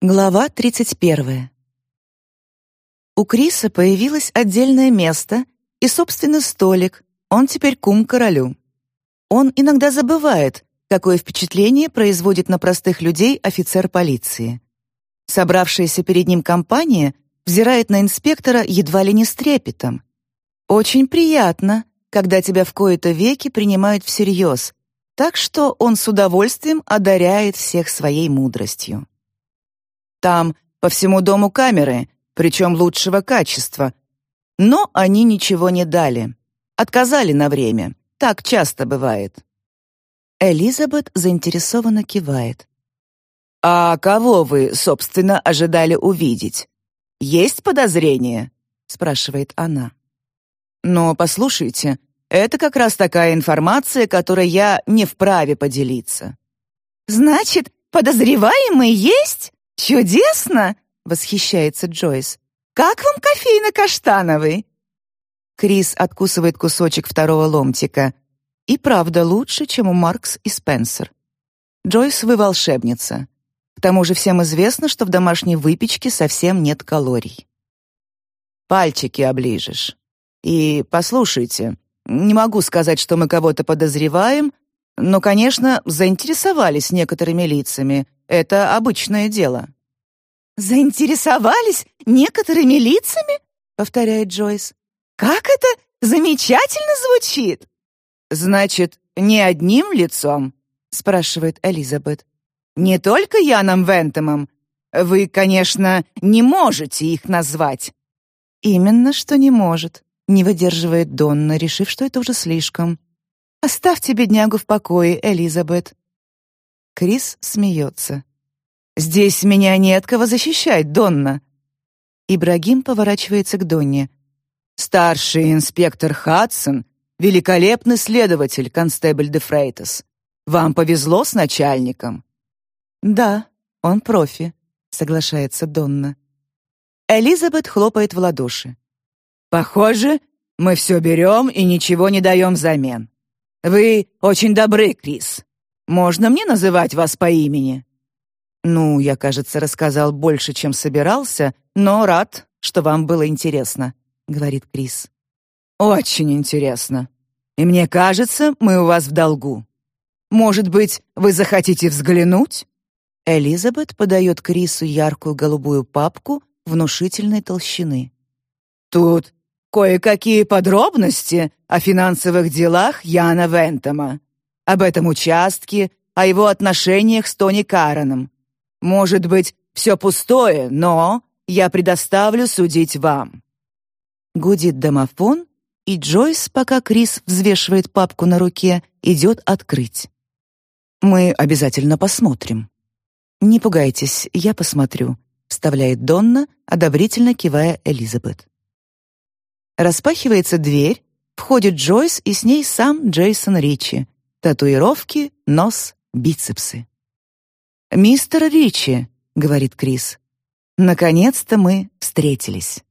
Глава 31. У Криса появилось отдельное место и собственный столик. Он теперь кум королю. Он иногда забывает, какое впечатление производит на простых людей офицер полиции. Собравшаяся перед ним компания взирает на инспектора едва ли не с трепетом. Очень приятно, когда тебя в кои-то веки принимают всерьез, так что он с удовольствием одаряет всех своей мудростью. Там по всему дому камеры, причем лучшего качества. Но они ничего не дали. Отказали на время. Так часто бывает. Элизабет заинтересованно кивает. «А кого вы, собственно, ожидали увидеть? Есть подозрения?» — спрашивает она. «Но послушайте, это как раз такая информация, которой я не вправе поделиться». «Значит, подозреваемый есть?» «Чудесно!» — восхищается Джойс. «Как вам кофейно-каштановый?» Крис откусывает кусочек второго ломтика. И правда лучше, чем у Маркс и Спенсер. Джойс, вы волшебница. К тому же всем известно, что в домашней выпечке совсем нет калорий. Пальчики оближешь. И послушайте, не могу сказать, что мы кого-то подозреваем, но, конечно, заинтересовались некоторыми лицами, это обычное дело». «Заинтересовались некоторыми лицами?» — повторяет Джойс. «Как это замечательно звучит!» «Значит, не одним лицом?» — спрашивает Элизабет. «Не только Яном Вентомом. Вы, конечно, не можете их назвать». «Именно что не может», — не выдерживает Донна, решив, что это уже слишком. «Оставьте беднягу в покое, Элизабет. Крис смеется. «Здесь меня не от кого защищать, Донна!» Ибрагим поворачивается к Донне. «Старший инспектор Хадсон — великолепный следователь, констебль де Фрейтес. Вам повезло с начальником?» «Да, он профи», — соглашается Донна. Элизабет хлопает в ладоши. «Похоже, мы все берем и ничего не даем взамен. Вы очень добры, Крис. Можно мне называть вас по имени?» «Ну, я, кажется, рассказал больше, чем собирался, но рад, что вам было интересно», — говорит Крис. «Очень интересно. И мне кажется, мы у вас в долгу. Может быть, вы захотите взглянуть?» Элизабет подает Крису яркую голубую папку внушительной толщины. «Тут кое-какие подробности о финансовых делах Яна Вентома об этом участке, о его отношениях с Тони Кареном. Может быть, все пустое, но я предоставлю судить вам». Гудит домофон, и Джойс, пока Крис взвешивает папку на руке, идет открыть. «Мы обязательно посмотрим». «Не пугайтесь, я посмотрю», — вставляет Донна, одобрительно кивая Элизабет. Распахивается дверь, входит Джойс и с ней сам Джейсон Ричи, Татуировки, нос, бицепсы. «Мистер Ричи», — говорит Крис, — «наконец-то мы встретились».